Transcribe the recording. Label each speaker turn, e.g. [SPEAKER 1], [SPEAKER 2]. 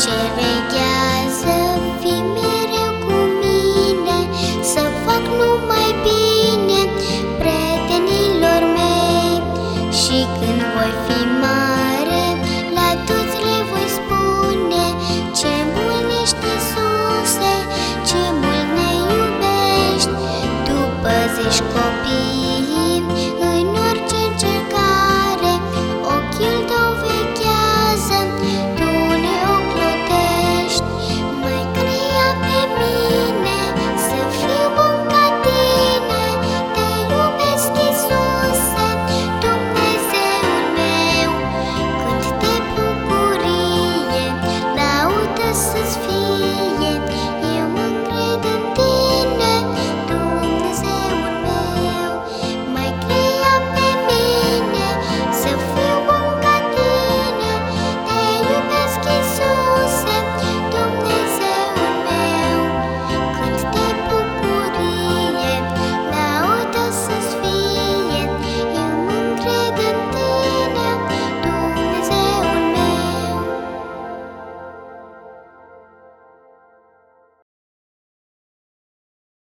[SPEAKER 1] Cherry Girl.